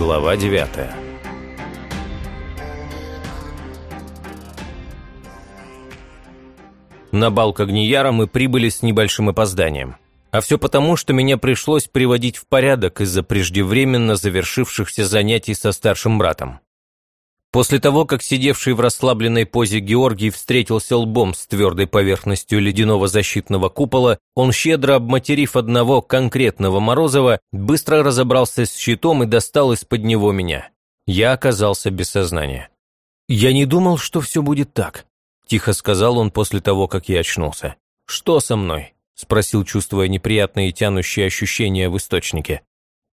Глава 9 На бал к мы прибыли с небольшим опозданием. А все потому, что меня пришлось приводить в порядок из-за преждевременно завершившихся занятий со старшим братом. После того, как сидевший в расслабленной позе Георгий встретился лбом с твердой поверхностью ледяного защитного купола, он, щедро обматерив одного конкретного Морозова, быстро разобрался с щитом и достал из-под него меня. Я оказался без сознания. «Я не думал, что все будет так», – тихо сказал он после того, как я очнулся. «Что со мной?» – спросил, чувствуя неприятные тянущие ощущения в источнике.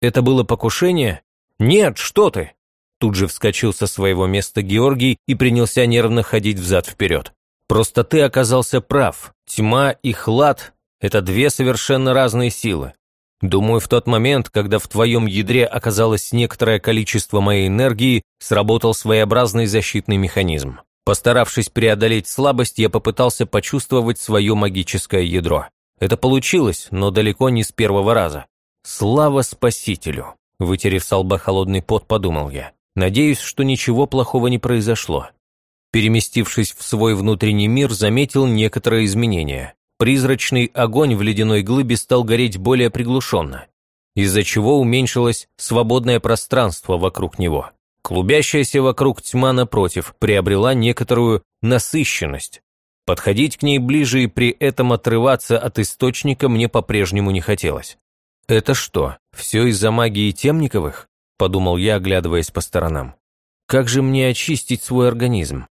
«Это было покушение?» «Нет, что ты!» Тут же вскочил со своего места Георгий и принялся нервно ходить взад-вперед. «Просто ты оказался прав. Тьма и хлад – это две совершенно разные силы. Думаю, в тот момент, когда в твоем ядре оказалось некоторое количество моей энергии, сработал своеобразный защитный механизм. Постаравшись преодолеть слабость, я попытался почувствовать свое магическое ядро. Это получилось, но далеко не с первого раза. Слава Спасителю! Вытерев с лба холодный пот, подумал я. Надеюсь, что ничего плохого не произошло. Переместившись в свой внутренний мир, заметил некоторые изменения. Призрачный огонь в ледяной глыбе стал гореть более приглушенно, из-за чего уменьшилось свободное пространство вокруг него. Клубящаяся вокруг тьма, напротив, приобрела некоторую насыщенность. Подходить к ней ближе и при этом отрываться от источника мне по-прежнему не хотелось. Это что, все из-за магии Темниковых? Подумал я, оглядываясь по сторонам. Как же мне очистить свой организм?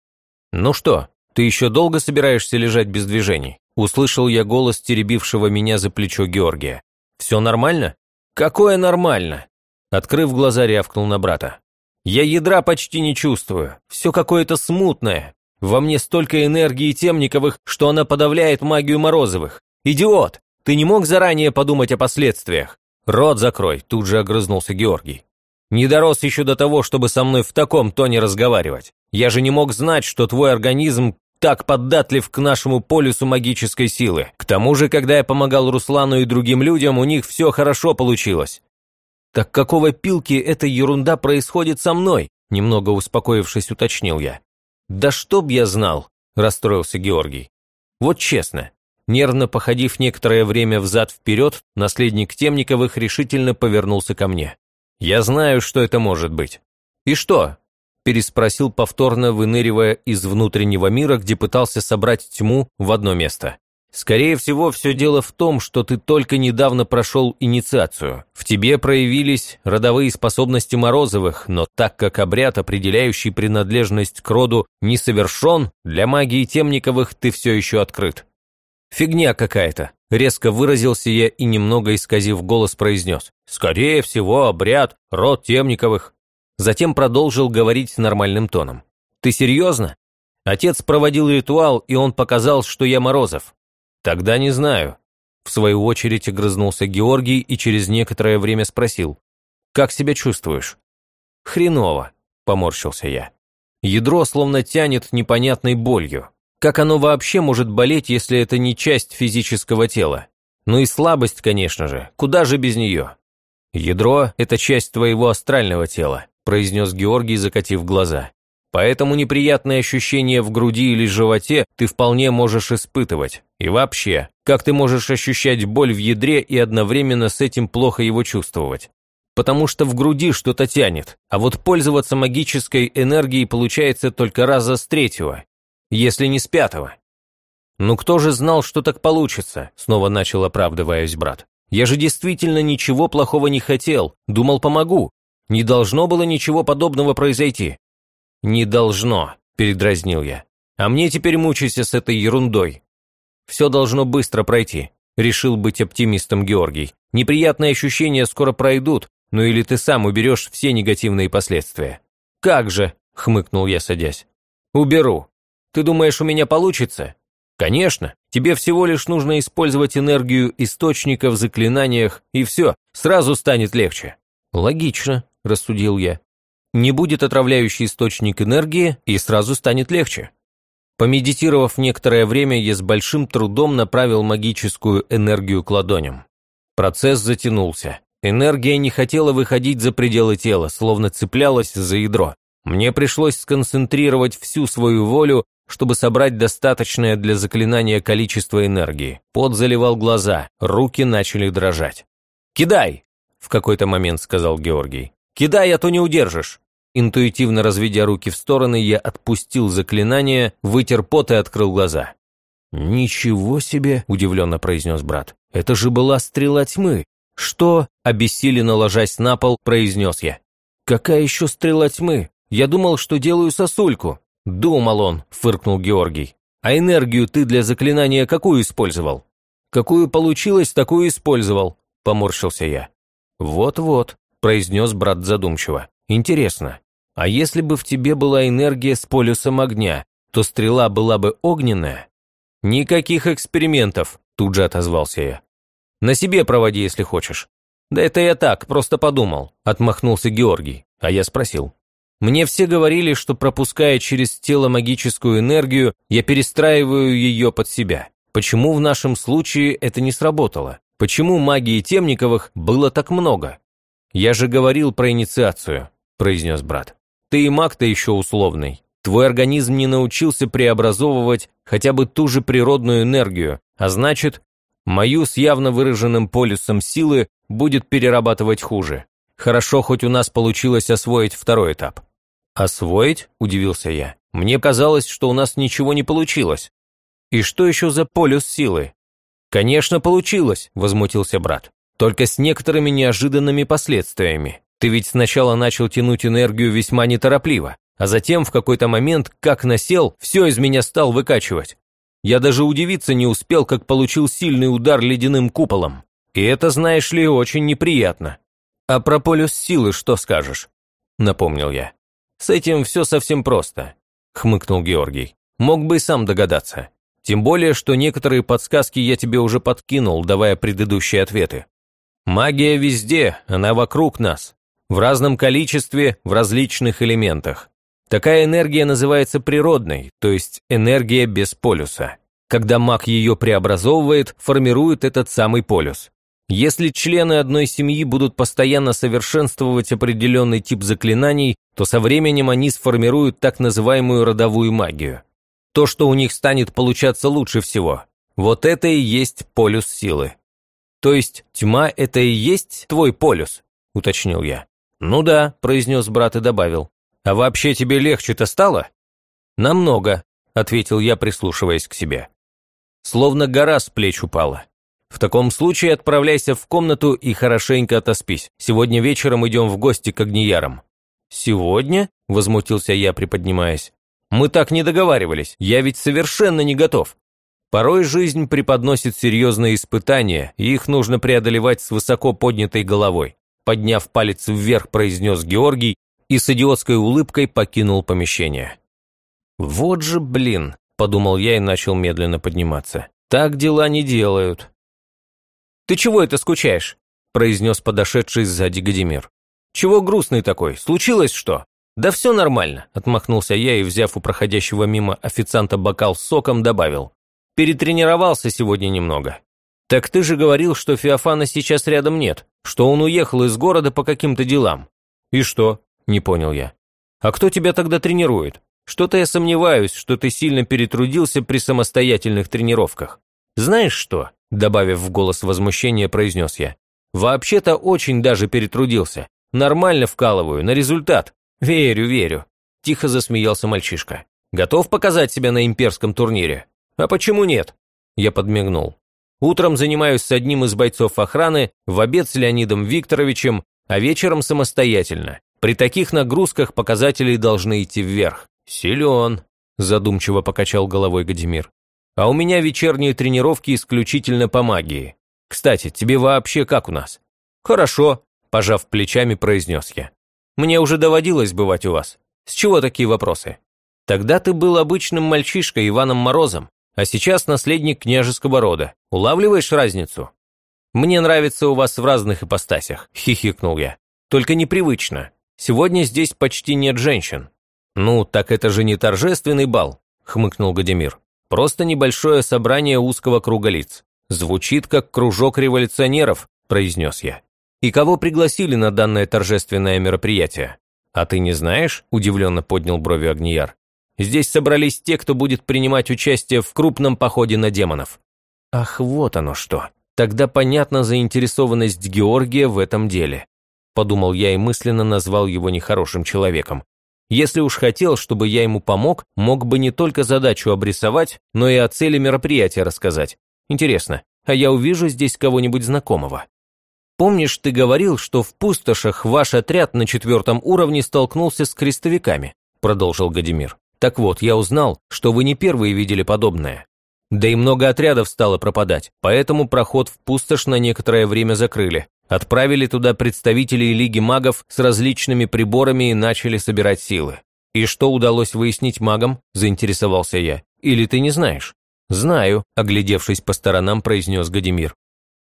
Ну что, ты еще долго собираешься лежать без движений? Услышал я голос теребившего меня за плечо Георгия. Все нормально? Какое нормально? Открыв глаза, рявкнул на брата. Я ядра почти не чувствую, все какое-то смутное. Во мне столько энергии темниковых, что она подавляет магию Морозовых. Идиот! Ты не мог заранее подумать о последствиях? Рот закрой, тут же огрызнулся Георгий. Не дорос еще до того, чтобы со мной в таком тоне разговаривать. Я же не мог знать, что твой организм так поддатлив к нашему полюсу магической силы. К тому же, когда я помогал Руслану и другим людям, у них все хорошо получилось. Так какого пилки эта ерунда происходит со мной? Немного успокоившись, уточнил я. Да чтоб я знал, расстроился Георгий. Вот честно, нервно походив некоторое время взад-вперед, наследник Темниковых решительно повернулся ко мне. «Я знаю, что это может быть». «И что?» – переспросил повторно, выныривая из внутреннего мира, где пытался собрать тьму в одно место. «Скорее всего, все дело в том, что ты только недавно прошел инициацию. В тебе проявились родовые способности Морозовых, но так как обряд, определяющий принадлежность к роду, не совершен, для магии Темниковых ты все еще открыт». «Фигня какая-то», Резко выразился я и, немного исказив голос, произнес. «Скорее всего, обряд, род Темниковых». Затем продолжил говорить нормальным тоном. «Ты серьезно? Отец проводил ритуал, и он показал, что я Морозов». «Тогда не знаю». В свою очередь огрызнулся Георгий и через некоторое время спросил. «Как себя чувствуешь?» «Хреново», – поморщился я. Ядро словно тянет непонятной болью. Как оно вообще может болеть, если это не часть физического тела? Ну и слабость, конечно же, куда же без нее? Ядро – это часть твоего астрального тела, произнес Георгий, закатив глаза. Поэтому неприятные ощущения в груди или животе ты вполне можешь испытывать. И вообще, как ты можешь ощущать боль в ядре и одновременно с этим плохо его чувствовать? Потому что в груди что-то тянет, а вот пользоваться магической энергией получается только раза с третьего, если не с пятого. «Ну кто же знал, что так получится?» – снова начал оправдываясь брат. «Я же действительно ничего плохого не хотел, думал, помогу. Не должно было ничего подобного произойти». «Не должно», – передразнил я. «А мне теперь мучайся с этой ерундой. Все должно быстро пройти», – решил быть оптимистом Георгий. «Неприятные ощущения скоро пройдут, ну или ты сам уберешь все негативные последствия». «Как же?» – хмыкнул я, садясь. «Уберу», ты думаешь, у меня получится? Конечно, тебе всего лишь нужно использовать энергию источника в заклинаниях, и все, сразу станет легче. Логично, рассудил я. Не будет отравляющий источник энергии, и сразу станет легче. Помедитировав некоторое время, я с большим трудом направил магическую энергию к ладоням. Процесс затянулся. Энергия не хотела выходить за пределы тела, словно цеплялась за ядро. Мне пришлось сконцентрировать всю свою волю, чтобы собрать достаточное для заклинания количество энергии. Пот заливал глаза, руки начали дрожать. «Кидай!» – в какой-то момент сказал Георгий. «Кидай, а то не удержишь!» Интуитивно разведя руки в стороны, я отпустил заклинание, вытер пот и открыл глаза. «Ничего себе!» – удивленно произнес брат. «Это же была стрела тьмы!» «Что?» – обессиленно ложась на пол, произнес я. «Какая еще стрела тьмы? Я думал, что делаю сосульку». «Думал он», – фыркнул Георгий. «А энергию ты для заклинания какую использовал?» «Какую получилось, такую использовал», – поморщился я. «Вот-вот», – произнес брат задумчиво. «Интересно, а если бы в тебе была энергия с полюсом огня, то стрела была бы огненная?» «Никаких экспериментов», – тут же отозвался я. «На себе проводи, если хочешь». «Да это я так, просто подумал», – отмахнулся Георгий, а я спросил. Мне все говорили, что пропуская через тело магическую энергию, я перестраиваю ее под себя. Почему в нашем случае это не сработало? Почему магии Темниковых было так много? Я же говорил про инициацию, произнес брат. Ты и маг-то еще условный. Твой организм не научился преобразовывать хотя бы ту же природную энергию, а значит, мою с явно выраженным полюсом силы будет перерабатывать хуже. Хорошо, хоть у нас получилось освоить второй этап. «Освоить?» – удивился я. «Мне казалось, что у нас ничего не получилось». «И что еще за полюс силы?» «Конечно, получилось», – возмутился брат. «Только с некоторыми неожиданными последствиями. Ты ведь сначала начал тянуть энергию весьма неторопливо, а затем в какой-то момент, как насел, все из меня стал выкачивать. Я даже удивиться не успел, как получил сильный удар ледяным куполом. И это, знаешь ли, очень неприятно. А про полюс силы что скажешь?» – напомнил я. «С этим все совсем просто», – хмыкнул Георгий. «Мог бы и сам догадаться. Тем более, что некоторые подсказки я тебе уже подкинул, давая предыдущие ответы. Магия везде, она вокруг нас. В разном количестве, в различных элементах. Такая энергия называется природной, то есть энергия без полюса. Когда маг ее преобразовывает, формирует этот самый полюс. Если члены одной семьи будут постоянно совершенствовать определенный тип заклинаний, то со временем они сформируют так называемую родовую магию. То, что у них станет получаться лучше всего. Вот это и есть полюс силы. То есть тьма – это и есть твой полюс, уточнил я. Ну да, произнес брат и добавил. А вообще тебе легче-то стало? Намного, ответил я, прислушиваясь к себе. Словно гора с плеч упала. В таком случае отправляйся в комнату и хорошенько отоспись. Сегодня вечером идем в гости к огниярам». «Сегодня?» – возмутился я, приподнимаясь. «Мы так не договаривались, я ведь совершенно не готов». Порой жизнь преподносит серьезные испытания, и их нужно преодолевать с высоко поднятой головой. Подняв палец вверх, произнес Георгий и с идиотской улыбкой покинул помещение. «Вот же блин», – подумал я и начал медленно подниматься. «Так дела не делают». «Ты чего это скучаешь?» – произнес подошедший сзади Гадимир. «Чего грустный такой? Случилось что?» «Да все нормально», – отмахнулся я и, взяв у проходящего мимо официанта бокал с соком, добавил. «Перетренировался сегодня немного». «Так ты же говорил, что Феофана сейчас рядом нет, что он уехал из города по каким-то делам». «И что?» – не понял я. «А кто тебя тогда тренирует? Что-то я сомневаюсь, что ты сильно перетрудился при самостоятельных тренировках. Знаешь что?» Добавив в голос возмущения, произнес я. «Вообще-то очень даже перетрудился. Нормально вкалываю, на результат. Верю, верю». Тихо засмеялся мальчишка. «Готов показать себя на имперском турнире?» «А почему нет?» Я подмигнул. «Утром занимаюсь с одним из бойцов охраны, в обед с Леонидом Викторовичем, а вечером самостоятельно. При таких нагрузках показатели должны идти вверх». «Силен», задумчиво покачал головой Гадимир. А у меня вечерние тренировки исключительно по магии. Кстати, тебе вообще как у нас? Хорошо, пожав плечами, произнес я. Мне уже доводилось бывать у вас. С чего такие вопросы? Тогда ты был обычным мальчишкой Иваном Морозом, а сейчас наследник княжеского рода. Улавливаешь разницу? Мне нравится у вас в разных ипостасях, хихикнул я. Только непривычно. Сегодня здесь почти нет женщин. Ну, так это же не торжественный бал, хмыкнул Гадимир. Просто небольшое собрание узкого круга лиц. Звучит как кружок революционеров, произнес я. И кого пригласили на данное торжественное мероприятие? А ты не знаешь? Удивленно поднял брови Агнияр. Здесь собрались те, кто будет принимать участие в крупном походе на демонов. Ах, вот оно что. Тогда понятна заинтересованность Георгия в этом деле. Подумал я и мысленно назвал его нехорошим человеком. Если уж хотел, чтобы я ему помог, мог бы не только задачу обрисовать, но и о цели мероприятия рассказать. Интересно, а я увижу здесь кого-нибудь знакомого? Помнишь, ты говорил, что в пустошах ваш отряд на четвертом уровне столкнулся с крестовиками? Продолжил Гадимир. Так вот, я узнал, что вы не первые видели подобное. Да и много отрядов стало пропадать, поэтому проход в пустошь на некоторое время закрыли. Отправили туда представителей Лиги магов с различными приборами и начали собирать силы. «И что удалось выяснить магам?» – заинтересовался я. «Или ты не знаешь?» «Знаю», – оглядевшись по сторонам, произнес Гадимир.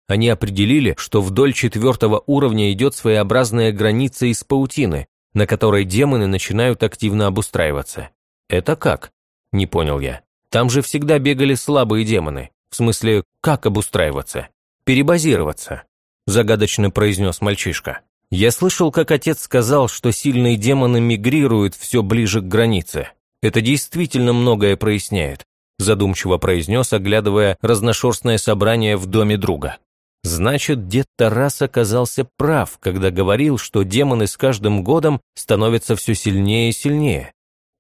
Они определили, что вдоль четвертого уровня идет своеобразная граница из паутины, на которой демоны начинают активно обустраиваться. «Это как?» – не понял я. «Там же всегда бегали слабые демоны. В смысле, как обустраиваться? Перебазироваться», – загадочно произнес мальчишка. Я слышал, как отец сказал, что сильные демоны мигрируют все ближе к границе. Это действительно многое проясняет, задумчиво произнес, оглядывая разношерстное собрание в доме друга. Значит, дед Тарас оказался прав, когда говорил, что демоны с каждым годом становятся все сильнее и сильнее.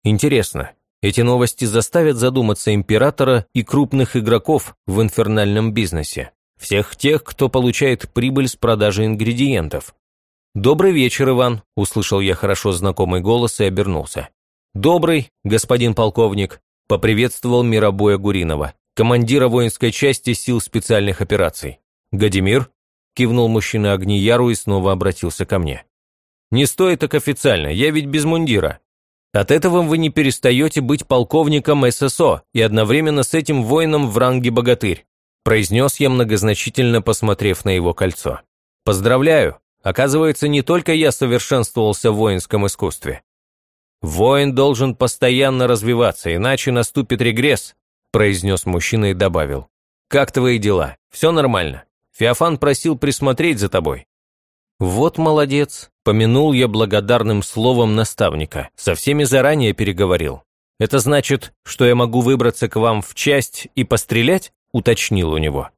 Интересно, эти новости заставят задуматься императора и крупных игроков в инфернальном бизнесе. Всех тех, кто получает прибыль с продажи ингредиентов. «Добрый вечер, Иван», – услышал я хорошо знакомый голос и обернулся. «Добрый, господин полковник», – поприветствовал Миробоя Гуринова, командира воинской части сил специальных операций. «Гадимир?» – кивнул мужчина Огнияру и снова обратился ко мне. «Не стоит так официально, я ведь без мундира. От этого вы не перестаете быть полковником ССО и одновременно с этим воином в ранге богатырь», произнес я, многозначительно посмотрев на его кольцо. «Поздравляю, оказывается, не только я совершенствовался в воинском искусстве. Воин должен постоянно развиваться, иначе наступит регресс», произнес мужчина и добавил. «Как твои дела? Все нормально? Феофан просил присмотреть за тобой». «Вот молодец», – помянул я благодарным словом наставника. Со всеми заранее переговорил. «Это значит, что я могу выбраться к вам в часть и пострелять?» – уточнил у него.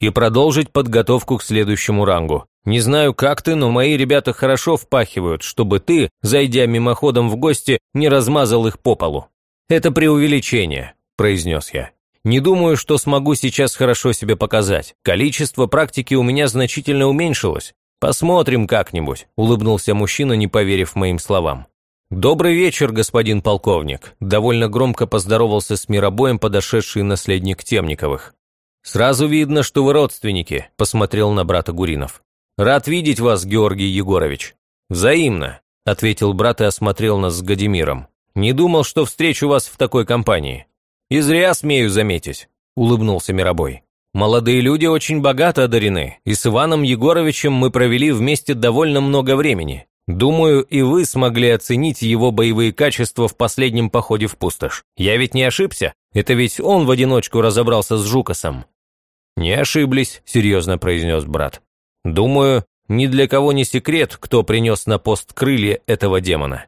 «И продолжить подготовку к следующему рангу. Не знаю, как ты, но мои ребята хорошо впахивают, чтобы ты, зайдя мимоходом в гости, не размазал их по полу». «Это преувеличение», – произнес я. Не думаю, что смогу сейчас хорошо себя показать. Количество практики у меня значительно уменьшилось. «Посмотрим как-нибудь», – улыбнулся мужчина, не поверив моим словам. «Добрый вечер, господин полковник», – довольно громко поздоровался с миробоем подошедший наследник Темниковых. «Сразу видно, что вы родственники», – посмотрел на брата Гуринов. «Рад видеть вас, Георгий Егорович». «Взаимно», – ответил брат и осмотрел нас с Гадимиром. «Не думал, что встречу вас в такой компании». «И зря смею заметить», – улыбнулся Миробой. Молодые люди очень богато одарены, и с Иваном Егоровичем мы провели вместе довольно много времени. Думаю, и вы смогли оценить его боевые качества в последнем походе в пустошь. Я ведь не ошибся? Это ведь он в одиночку разобрался с Жукасом». «Не ошиблись», – серьезно произнес брат. «Думаю, ни для кого не секрет, кто принес на пост крылья этого демона».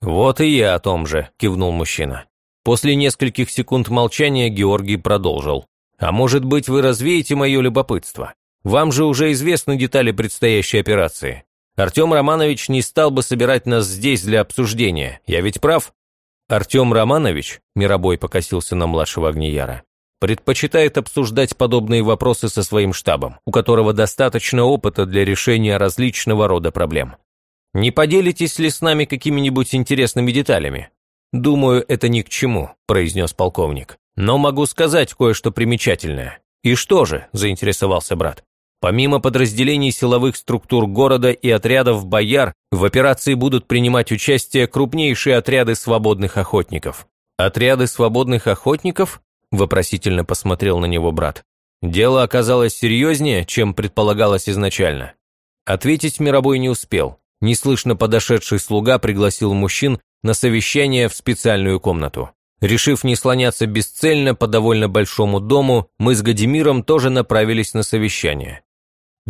«Вот и я о том же», – кивнул мужчина. После нескольких секунд молчания Георгий продолжил. А может быть, вы развеете мое любопытство? Вам же уже известны детали предстоящей операции. Артем Романович не стал бы собирать нас здесь для обсуждения. Я ведь прав? Артем Романович, Миробой покосился на младшего Огнияра, предпочитает обсуждать подобные вопросы со своим штабом, у которого достаточно опыта для решения различного рода проблем. Не поделитесь ли с нами какими-нибудь интересными деталями? Думаю, это ни к чему, произнес полковник. Но могу сказать кое-что примечательное. И что же, заинтересовался брат. Помимо подразделений силовых структур города и отрядов бояр, в операции будут принимать участие крупнейшие отряды свободных охотников. Отряды свободных охотников? Вопросительно посмотрел на него брат. Дело оказалось серьезнее, чем предполагалось изначально. Ответить Миробой не успел. Неслышно подошедший слуга пригласил мужчин на совещание в специальную комнату. Решив не слоняться бесцельно по довольно большому дому, мы с Гадимиром тоже направились на совещание.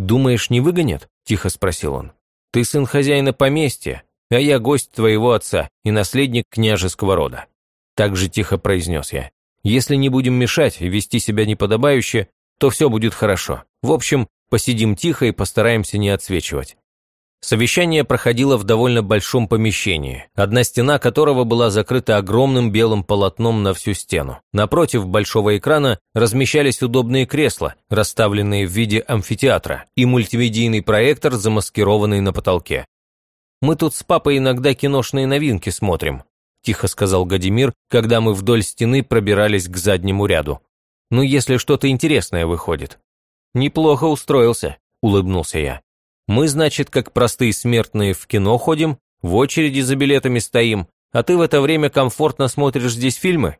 «Думаешь, не выгонят?» – тихо спросил он. «Ты сын хозяина поместья, а я гость твоего отца и наследник княжеского рода». Так же тихо произнес я. «Если не будем мешать и вести себя неподобающе, то все будет хорошо. В общем, посидим тихо и постараемся не отсвечивать. Совещание проходило в довольно большом помещении, одна стена которого была закрыта огромным белым полотном на всю стену. Напротив большого экрана размещались удобные кресла, расставленные в виде амфитеатра, и мультимедийный проектор, замаскированный на потолке. «Мы тут с папой иногда киношные новинки смотрим», – тихо сказал Гадимир, когда мы вдоль стены пробирались к заднему ряду. «Ну, если что-то интересное выходит». «Неплохо устроился», – улыбнулся я. Мы, значит, как простые смертные в кино ходим, в очереди за билетами стоим, а ты в это время комфортно смотришь здесь фильмы?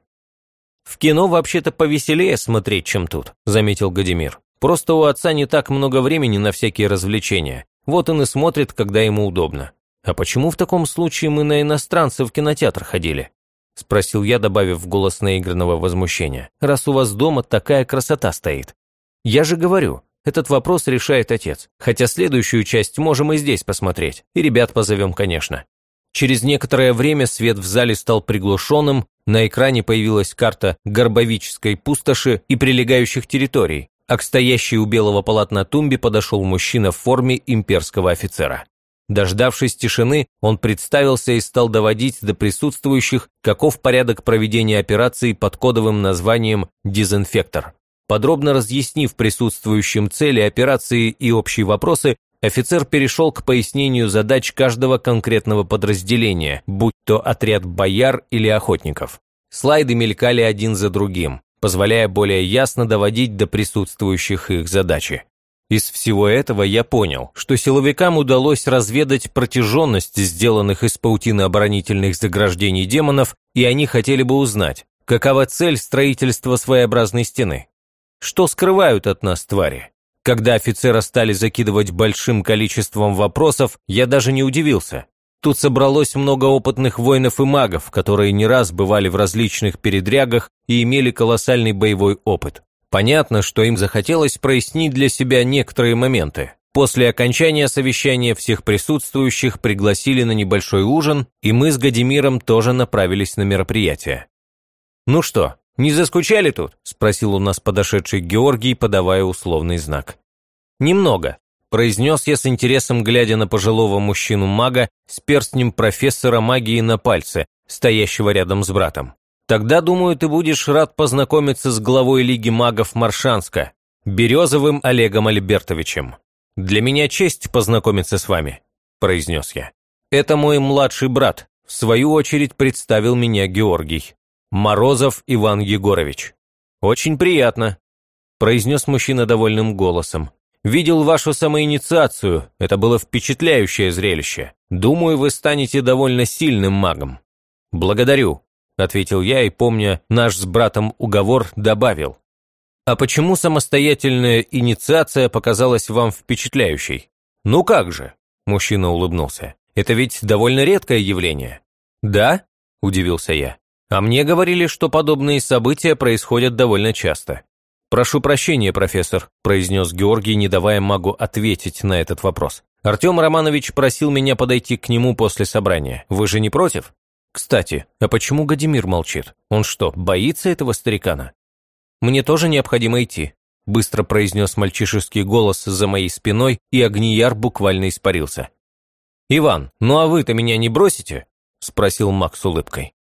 В кино вообще-то повеселее смотреть, чем тут, заметил Гадимир. Просто у отца не так много времени на всякие развлечения. Вот он и смотрит, когда ему удобно. А почему в таком случае мы на иностранцев в кинотеатр ходили? Спросил я, добавив в голос наигранного возмущения. Раз у вас дома такая красота стоит. Я же говорю, этот вопрос решает отец, хотя следующую часть можем и здесь посмотреть, и ребят позовем, конечно. Через некоторое время свет в зале стал приглушенным, на экране появилась карта Горбовической пустоши и прилегающих территорий, а к стоящей у белого полотна тумбе подошел мужчина в форме имперского офицера. Дождавшись тишины, он представился и стал доводить до присутствующих, каков порядок проведения операции под кодовым названием «Дезинфектор». Подробно разъяснив присутствующим цели операции и общие вопросы, офицер перешел к пояснению задач каждого конкретного подразделения, будь то отряд бояр или охотников. Слайды мелькали один за другим, позволяя более ясно доводить до присутствующих их задачи. Из всего этого я понял, что силовикам удалось разведать протяженность сделанных из паутины оборонительных заграждений демонов, и они хотели бы узнать, какова цель строительства своеобразной стены. Что скрывают от нас твари? Когда офицера стали закидывать большим количеством вопросов, я даже не удивился. Тут собралось много опытных воинов и магов, которые не раз бывали в различных передрягах и имели колоссальный боевой опыт. Понятно, что им захотелось прояснить для себя некоторые моменты. После окончания совещания всех присутствующих пригласили на небольшой ужин, и мы с Гадимиром тоже направились на мероприятие. «Ну что, «Не заскучали тут?» – спросил у нас подошедший Георгий, подавая условный знак. «Немного», – произнес я с интересом, глядя на пожилого мужчину-мага с перстнем профессора магии на пальце, стоящего рядом с братом. «Тогда, думаю, ты будешь рад познакомиться с главой Лиги магов Маршанска, Березовым Олегом Альбертовичем. Для меня честь познакомиться с вами», – произнес я. «Это мой младший брат», – в свою очередь представил меня Георгий. Морозов Иван Егорович. Очень приятно, произнес мужчина довольным голосом. Видел вашу самоинициацию, это было впечатляющее зрелище. Думаю, вы станете довольно сильным магом. Благодарю, ответил я и, помня наш с братом уговор, добавил. А почему самостоятельная инициация показалась вам впечатляющей? Ну как же, мужчина улыбнулся. Это ведь довольно редкое явление. Да? удивился я. А мне говорили, что подобные события происходят довольно часто. «Прошу прощения, профессор», – произнес Георгий, не давая магу ответить на этот вопрос. «Артем Романович просил меня подойти к нему после собрания. Вы же не против?» «Кстати, а почему Гадимир молчит? Он что, боится этого старикана?» «Мне тоже необходимо идти», – быстро произнес мальчишеский голос за моей спиной, и Огнияр буквально испарился. «Иван, ну а вы-то меня не бросите?» – спросил Макс с улыбкой.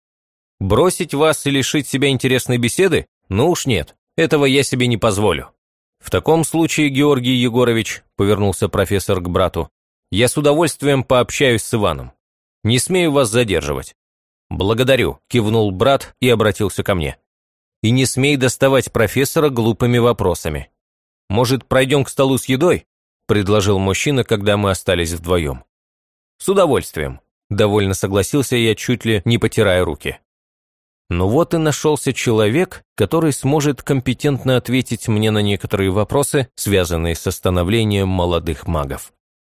Бросить вас и лишить себя интересной беседы? Ну уж нет, этого я себе не позволю. В таком случае, Георгий Егорович, повернулся профессор к брату, я с удовольствием пообщаюсь с Иваном. Не смею вас задерживать. Благодарю, кивнул брат и обратился ко мне. И не смей доставать профессора глупыми вопросами. Может, пройдем к столу с едой? предложил мужчина, когда мы остались вдвоем. С удовольствием, довольно согласился я, чуть ли не потирая руки. Но вот и нашелся человек, который сможет компетентно ответить мне на некоторые вопросы, связанные с становлением молодых магов.